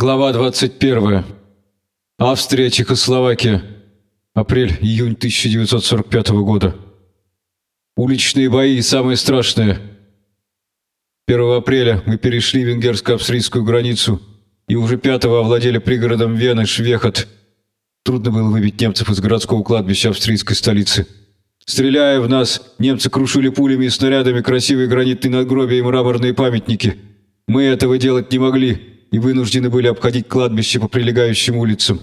Глава 21. Австрия, Чехословакия. Апрель-июнь 1945 года. Уличные бои самые страшные. 1 апреля мы перешли венгерско-австрийскую границу и уже 5 овладели пригородом Вены Швехот. Трудно было выбить немцев из городского кладбища австрийской столицы. Стреляя в нас, немцы крушили пулями и снарядами красивые гранитные надгробия и мраморные памятники. Мы этого делать не могли и вынуждены были обходить кладбище по прилегающим улицам.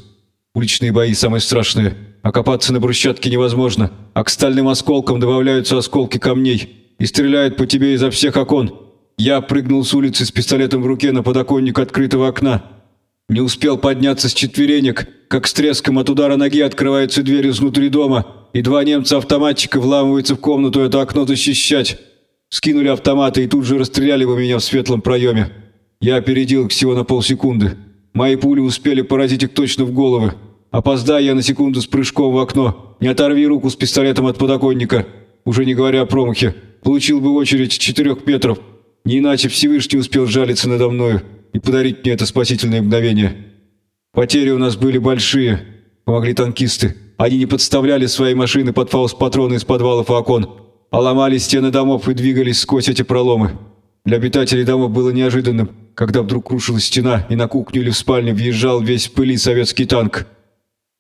Уличные бои самые страшные. Окопаться на брусчатке невозможно, а к стальным осколкам добавляются осколки камней и стреляют по тебе изо всех окон. Я прыгнул с улицы с пистолетом в руке на подоконник открытого окна. Не успел подняться с четверенек, как с треском от удара ноги открывается дверь изнутри дома, и два немца-автоматчика вламываются в комнату это окно защищать. Скинули автоматы и тут же расстреляли бы меня в светлом проеме. Я опередил их всего на полсекунды. Мои пули успели поразить их точно в головы. Опоздая я на секунду с прыжком в окно. Не оторви руку с пистолетом от подоконника. Уже не говоря о промахе. Получил бы очередь четырех метров. Не иначе Всевышний успел жалиться надо мною и подарить мне это спасительное мгновение. Потери у нас были большие. Помогли танкисты. Они не подставляли свои машины под фаус-патроны из подвалов и окон, а ломали стены домов и двигались сквозь эти проломы. Для обитателей домов было неожиданным – когда вдруг рушилась стена, и на кухню или в спальню въезжал весь в пыли советский танк.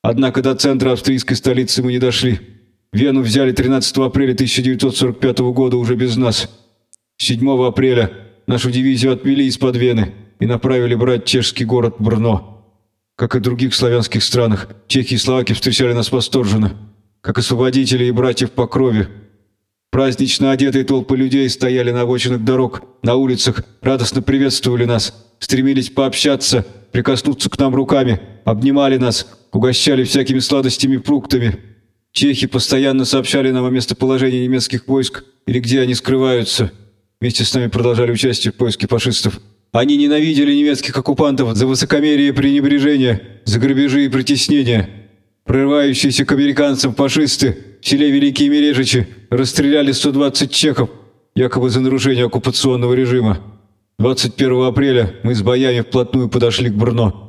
Однако до центра австрийской столицы мы не дошли. Вену взяли 13 апреля 1945 года уже без нас. 7 апреля нашу дивизию отвели из-под Вены и направили брать чешский город Брно. Как и в других славянских странах, чехи и словаки встречали нас восторженно, как освободители и братьев по крови – Празднично одетые толпы людей стояли на обочинах дорог, на улицах, радостно приветствовали нас, стремились пообщаться, прикоснуться к нам руками, обнимали нас, угощали всякими сладостями и фруктами. Чехи постоянно сообщали нам о местоположении немецких войск или где они скрываются. Вместе с нами продолжали участие в поиске фашистов. Они ненавидели немецких оккупантов за высокомерие и пренебрежение, за грабежи и притеснения. Прорывающиеся к американцам фашисты селе Великие Мережичи расстреляли 120 чехов, якобы за нарушение оккупационного режима. 21 апреля мы с боями вплотную подошли к Брно.